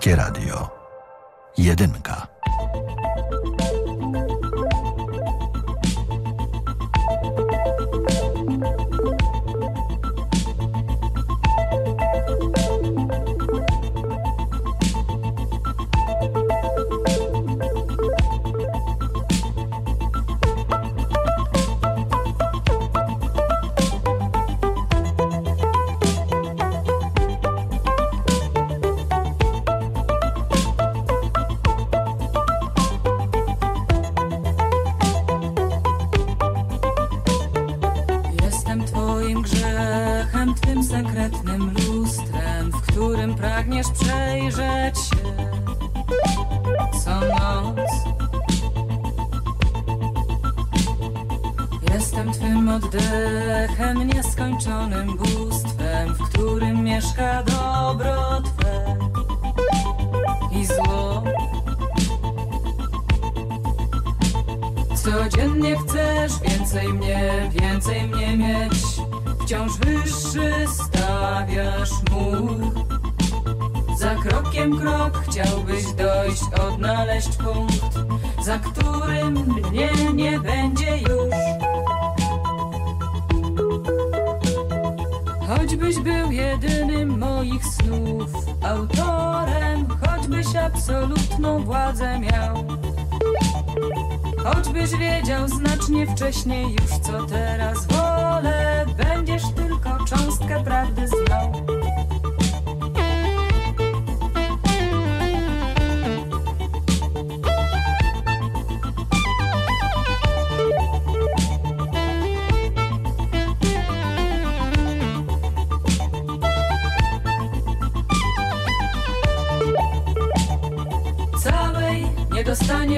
Polskie Radio.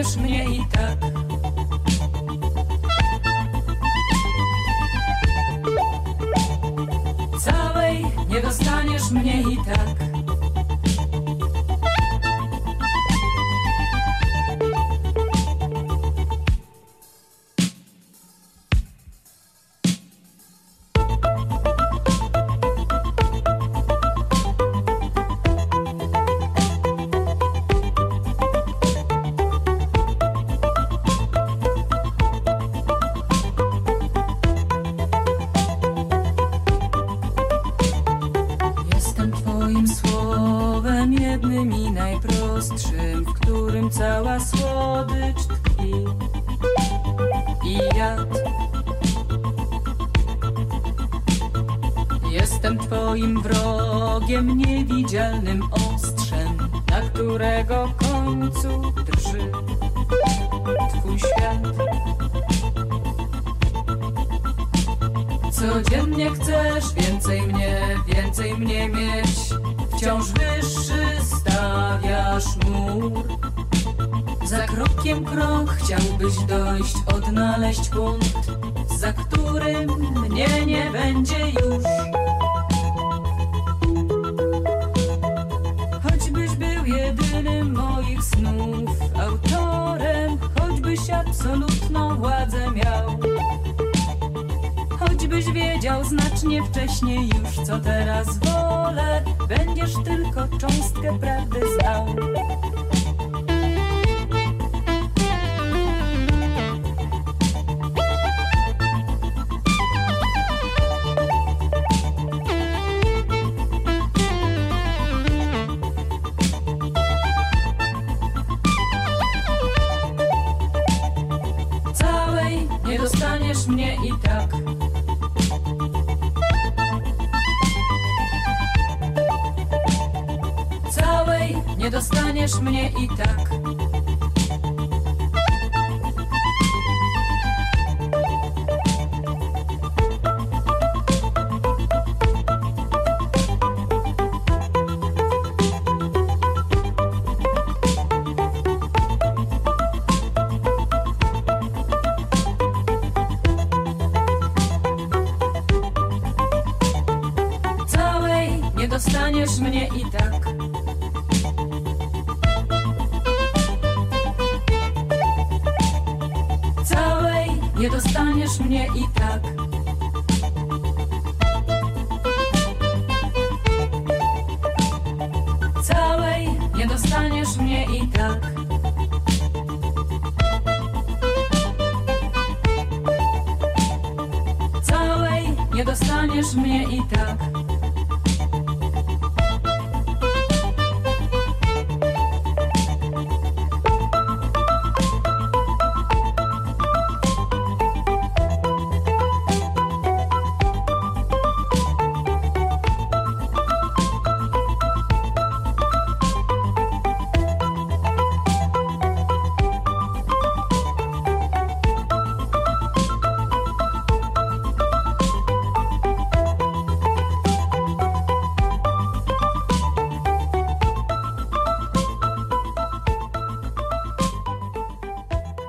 Rozumiesz mnie i tak. Całej nie dostaniesz mnie i tak. Dostaniesz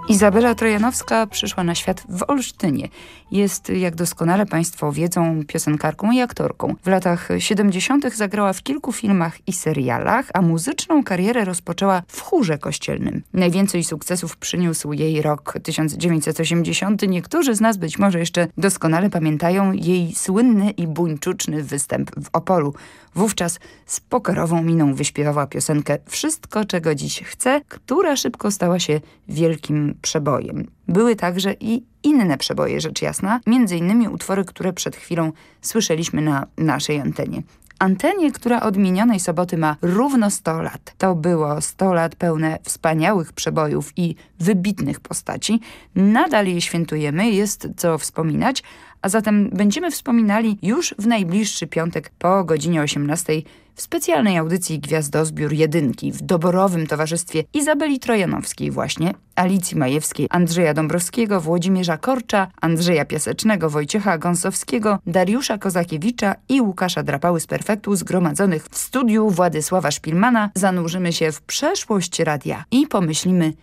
Izabela Trojanowska przyszła na świat w Olsztynie. Jest, jak doskonale Państwo wiedzą, piosenkarką i aktorką. W latach 70. zagrała w kilku filmach i serialach, a muzyczną karierę rozpoczęła w chórze kościelnym. Najwięcej sukcesów przyniósł jej rok 1980. Niektórzy z nas być może jeszcze doskonale pamiętają jej słynny i buńczuczny występ w Opolu. Wówczas z pokorową miną wyśpiewała piosenkę Wszystko, czego dziś chcę, która szybko stała się wielkim przebojem. Były także i inne przeboje, rzecz jasna, między innymi utwory, które przed chwilą słyszeliśmy na naszej antenie. Antenie, która od minionej soboty ma równo 100 lat. To było 100 lat pełne wspaniałych przebojów i wybitnych postaci. Nadal je świętujemy, jest co wspominać, a zatem będziemy wspominali już w najbliższy piątek po godzinie 18 w specjalnej audycji Gwiazdozbiór Jedynki w doborowym towarzystwie Izabeli Trojanowskiej właśnie, Alicji Majewskiej, Andrzeja Dąbrowskiego, Włodzimierza Korcza, Andrzeja Piasecznego, Wojciecha Gąsowskiego, Dariusza Kozakiewicza i Łukasza Drapały z Perfektu zgromadzonych w studiu Władysława Szpilmana. Zanurzymy się w przeszłość radia i pomyślimy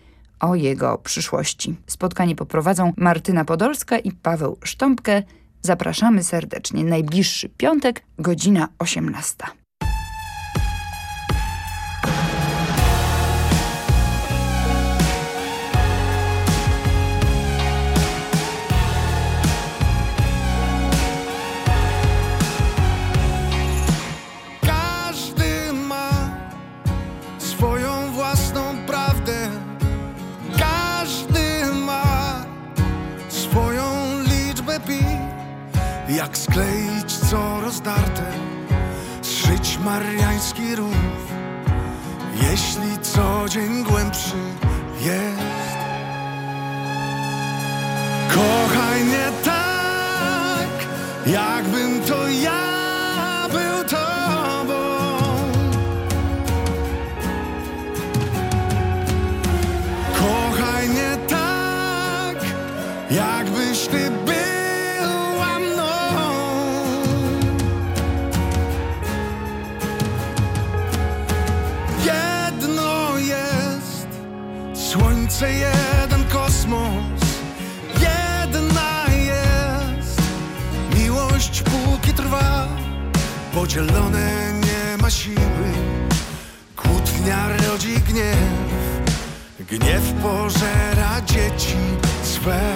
o jego przyszłości. Spotkanie poprowadzą Martyna Podolska i Paweł Sztąpkę. Zapraszamy serdecznie. Najbliższy piątek, godzina 18. Jak skleić co rozdarte, zszyć mariański rów. Jeśli co dzień głębszy jest. Kochaj mnie tak, jakbym to ja Podzielone nie ma siły, kłótnia rodzi gniew. Gniew pożera dzieci swe.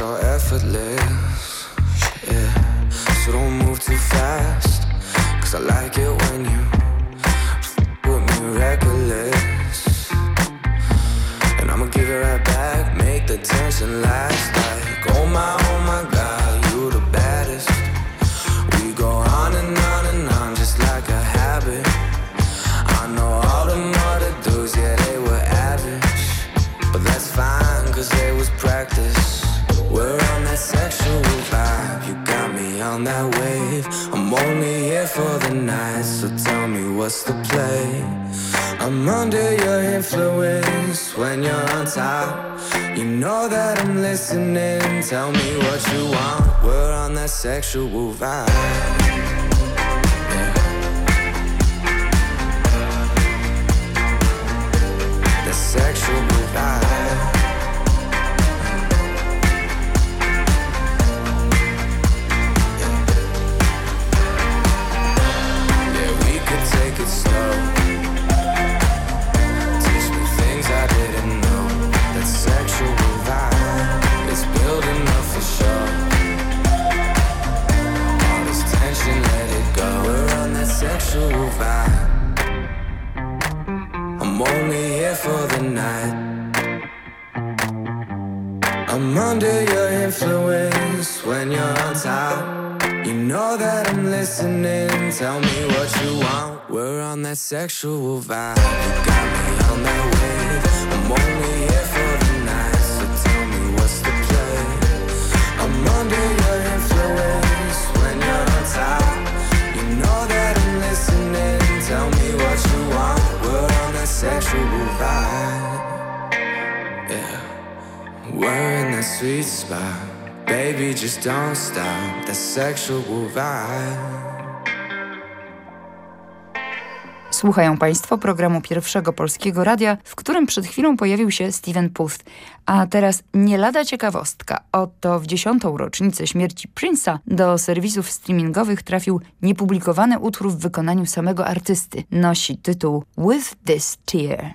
Are effortless. Yeah. So don't move too fast. Cause I like it when you with me reckless. And I'ma give it right back. Make the tension last. Like, oh my, oh my god, what's the play. I'm under your influence when you're on top. You know that I'm listening. Tell me what you want. We're on that sexual vibe. Sexual vibe. You got me on that wave. I'm only here for the night, so tell me what's the play. I'm under your influence when you're on top. You know that I'm listening. Tell me what you want. We're on that sexual vibe. Yeah. We're in that sweet spot. Baby, just don't stop. That sexual vibe. Słuchają Państwo programu pierwszego polskiego radia, w którym przed chwilą pojawił się Steven Puth. A teraz nie lada ciekawostka. Oto w dziesiątą rocznicę śmierci Prince'a do serwisów streamingowych trafił niepublikowany utwór w wykonaniu samego artysty. Nosi tytuł With This Tear.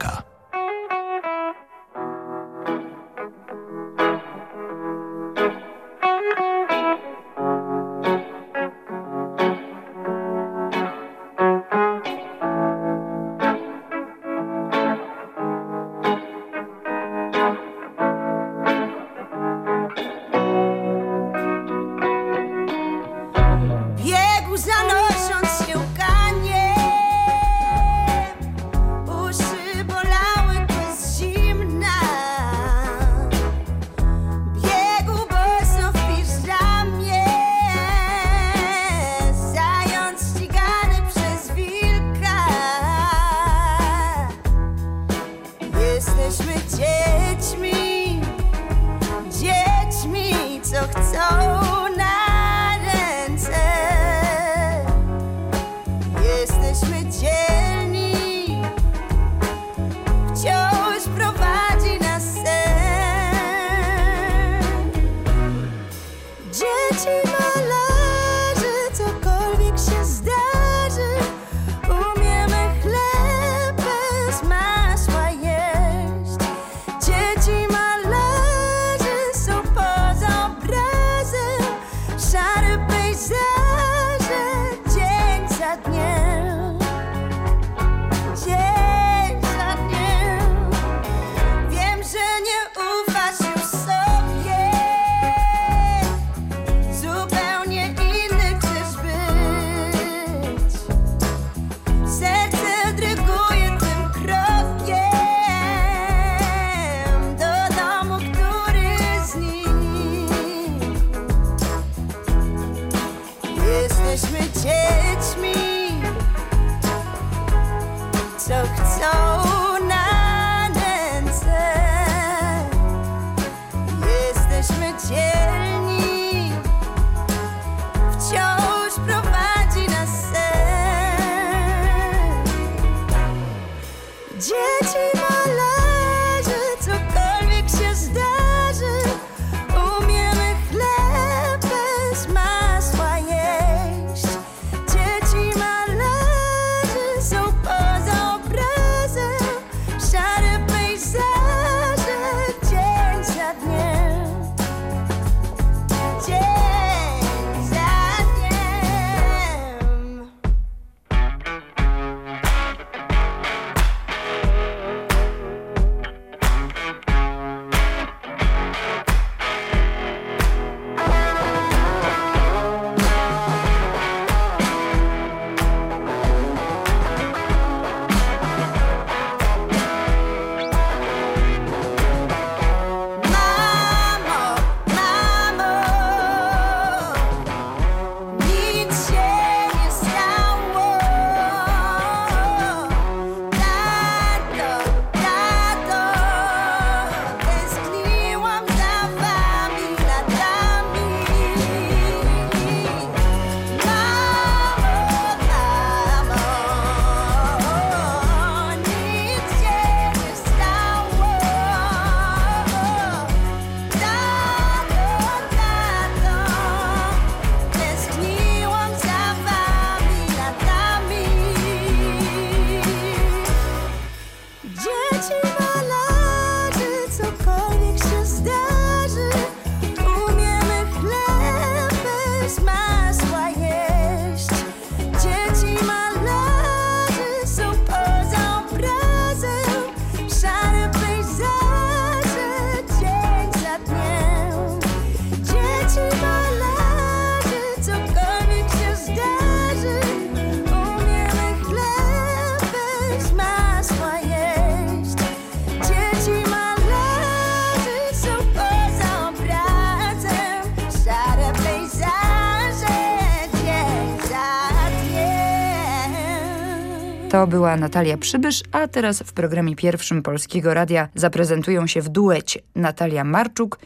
Natalia Przybysz, a teraz w programie pierwszym Polskiego Radia zaprezentują się w duecie Natalia Marczuk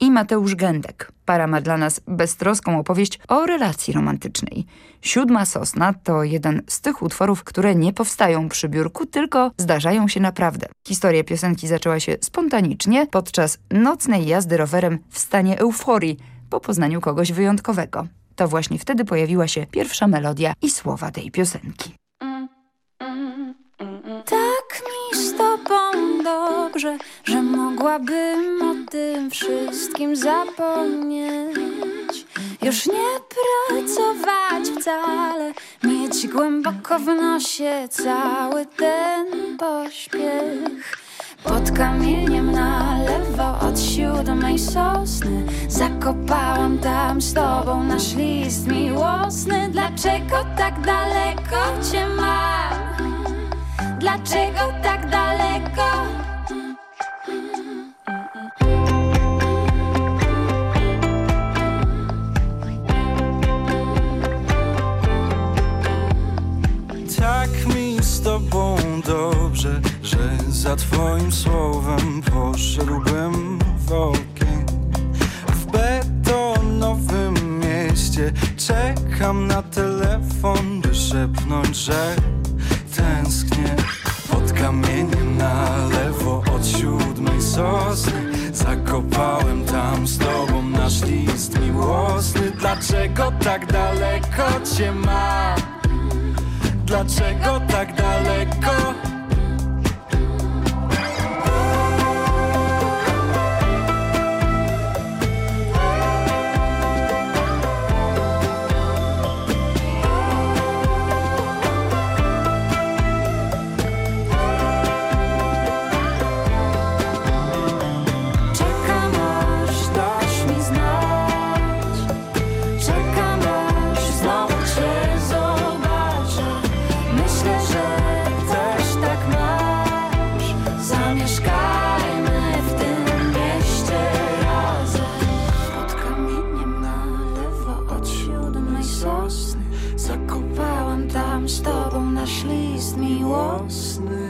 i Mateusz Gędek. Para ma dla nas beztroską opowieść o relacji romantycznej. Siódma Sosna to jeden z tych utworów, które nie powstają przy biurku, tylko zdarzają się naprawdę. Historia piosenki zaczęła się spontanicznie podczas nocnej jazdy rowerem w stanie euforii po poznaniu kogoś wyjątkowego. To właśnie wtedy pojawiła się pierwsza melodia i słowa tej piosenki. Dobrze, że mogłabym o tym wszystkim zapomnieć. Już nie pracować wcale, mieć głęboko w nosie cały ten pośpiech. Pod kamieniem na lewo od siódmej sosny Zakopałam tam z tobą nasz list miłosny Dlaczego tak daleko cię mam? Dlaczego tak daleko? Dobrze, że za twoim słowem poszedłbym w ogień. W betonowym mieście czekam na telefon, by szepnąć, że tęsknię. Pod kamieniem na lewo od siódmej sosny Zakopałem tam z tobą nasz list miłosny Dlaczego tak daleko cię mam? Dlaczego tak daleko? Z tobą nasz list miłosny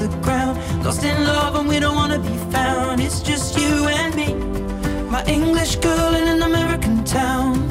The ground. Lost in love and we don't wanna be found. It's just you and me. My English girl in an American town.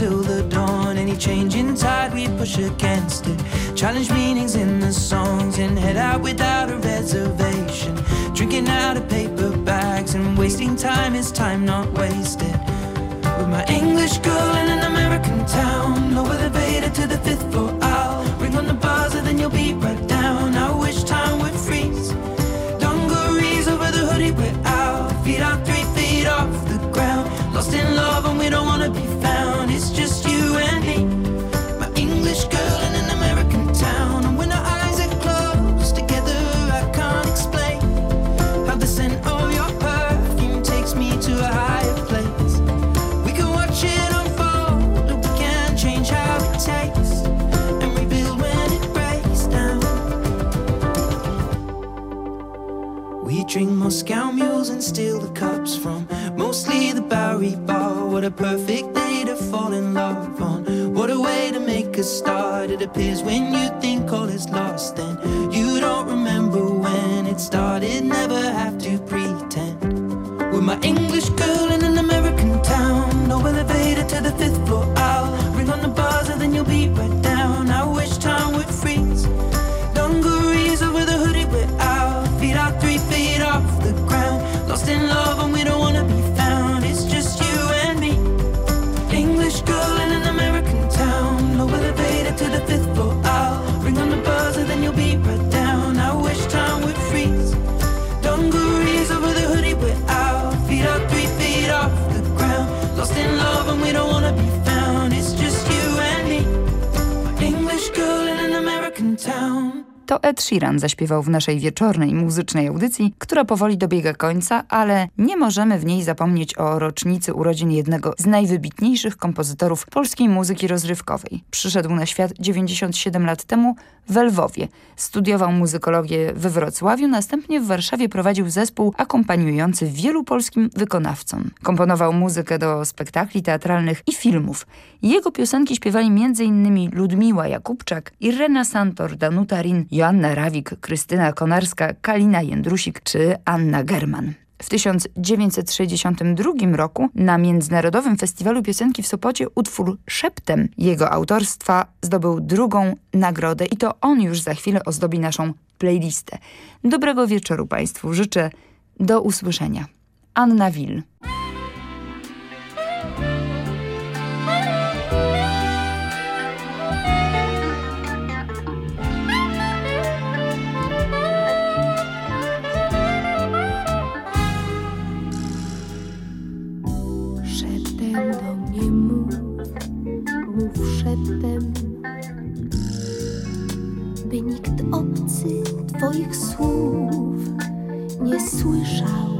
Till the dawn. Any change in tide, we push against it. Challenge meanings in the songs and head out without a reservation. Drinking out of paper bags and wasting time is time not wasted. With my English girl in an American town. No elevator to the fifth floor. The Bar. What a perfect day to fall in love on. What a way to make a start. It appears when you think all is lost, then you don't remember when it started. Never have to pretend. With my English girl in an American Ed Sheeran zaśpiewał w naszej wieczornej muzycznej audycji, która powoli dobiega końca, ale nie możemy w niej zapomnieć o rocznicy urodzin jednego z najwybitniejszych kompozytorów polskiej muzyki rozrywkowej. Przyszedł na świat 97 lat temu w Lwowie. Studiował muzykologię we Wrocławiu, następnie w Warszawie prowadził zespół akompaniujący wielu polskim wykonawcom. Komponował muzykę do spektakli teatralnych i filmów. Jego piosenki śpiewali m.in. Ludmiła Jakubczak, Irena Santor, Danuta Rin, Joanna Rawik, Krystyna Konarska, Kalina Jędrusik czy Anna German. W 1962 roku na Międzynarodowym Festiwalu Piosenki w Sopocie utwór Szeptem jego autorstwa zdobył drugą nagrodę i to on już za chwilę ozdobi naszą playlistę. Dobrego wieczoru Państwu życzę. Do usłyszenia. Anna Wil. Do mnie mów, mów szeptem, by nikt obcy Twoich słów nie słyszał.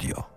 radio.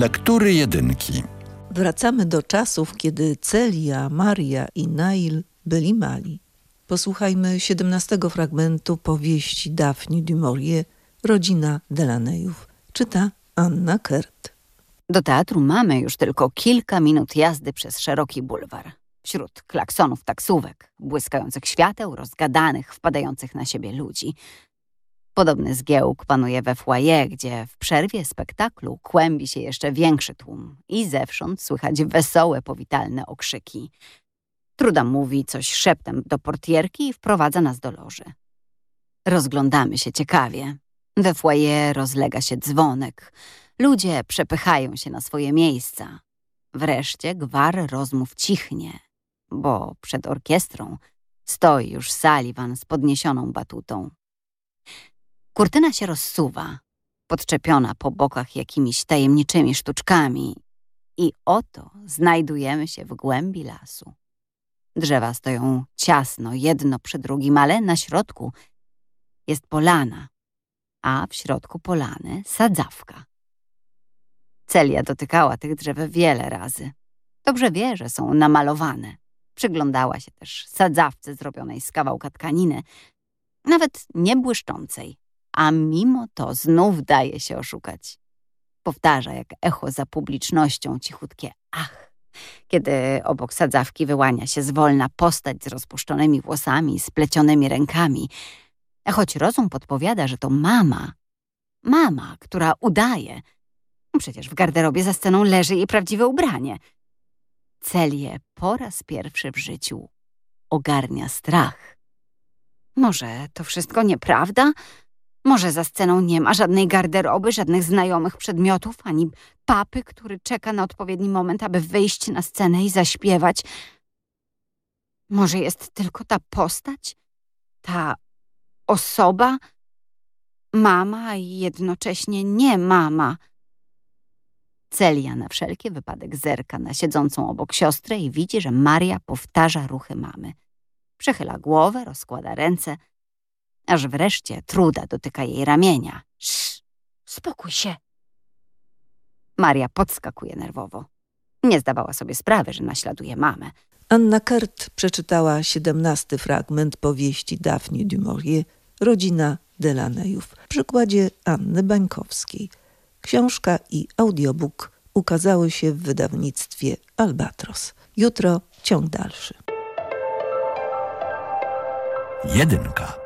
Lektury jedynki. Wracamy do czasów, kiedy Celia, Maria i Nail byli mali. Posłuchajmy 17 fragmentu powieści Daphne du Maurier, Rodzina Delaneyów. Czyta Anna Kert. Do teatru mamy już tylko kilka minut jazdy przez szeroki bulwar. Wśród klaksonów taksówek, błyskających świateł, rozgadanych, wpadających na siebie ludzi. Podobny zgiełk panuje we foyer, gdzie w przerwie spektaklu kłębi się jeszcze większy tłum i zewsząd słychać wesołe, powitalne okrzyki. Truda mówi coś szeptem do portierki i wprowadza nas do loży. Rozglądamy się ciekawie. We foyer rozlega się dzwonek. Ludzie przepychają się na swoje miejsca. Wreszcie gwar rozmów cichnie, bo przed orkiestrą stoi już Sullivan z podniesioną batutą. Kurtyna się rozsuwa, podczepiona po bokach jakimiś tajemniczymi sztuczkami i oto znajdujemy się w głębi lasu. Drzewa stoją ciasno, jedno przy drugim, ale na środku jest polana, a w środku polany sadzawka. Celia dotykała tych drzew wiele razy. Dobrze wie, że są namalowane. Przyglądała się też sadzawce zrobionej z kawałka tkaniny, nawet nie błyszczącej, a mimo to znów daje się oszukać. Powtarza jak echo za publicznością cichutkie ach, kiedy obok sadzawki wyłania się zwolna postać z rozpuszczonymi włosami splecionymi rękami, choć rozum podpowiada, że to mama. Mama, która udaje. Przecież w garderobie za sceną leży jej prawdziwe ubranie. Celię po raz pierwszy w życiu ogarnia strach. Może to wszystko nieprawda? Może za sceną nie ma żadnej garderoby, żadnych znajomych przedmiotów, ani papy, który czeka na odpowiedni moment, aby wyjść na scenę i zaśpiewać. Może jest tylko ta postać? Ta osoba? Mama i jednocześnie nie mama. Celia na wszelki wypadek zerka na siedzącą obok siostrę i widzi, że Maria powtarza ruchy mamy. Przechyla głowę, rozkłada ręce, aż wreszcie Truda dotyka jej ramienia. Sz, spokój się. Maria podskakuje nerwowo. Nie zdawała sobie sprawy, że naśladuje mamę. Anna Kert przeczytała siedemnasty fragment powieści Daphne du Maurier Rodzina Delaneyów w przykładzie Anny Bańkowskiej. Książka i audiobook ukazały się w wydawnictwie Albatros. Jutro ciąg dalszy. Jedynka.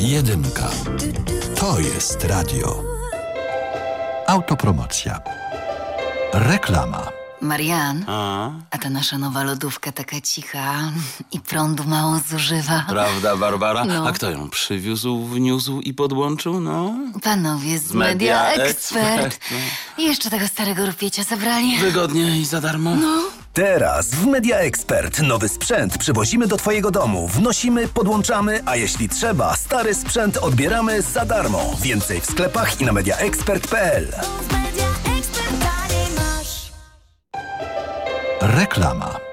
Jedynka. To jest radio. Autopromocja. Reklama. Marian, A? a ta nasza nowa lodówka taka cicha i prądu mało zużywa. Prawda, Barbara? No. A kto ją przywiózł, wniósł i podłączył? No. Panowie z Media Media Expert, Expert. I jeszcze tego starego rupiecia zabrali. Wygodnie i za darmo. No. Teraz w Media Expert nowy sprzęt przywozimy do Twojego domu, wnosimy, podłączamy, a jeśli trzeba, stary sprzęt odbieramy za darmo. Więcej w sklepach i na mediaexpert.pl. Reklama.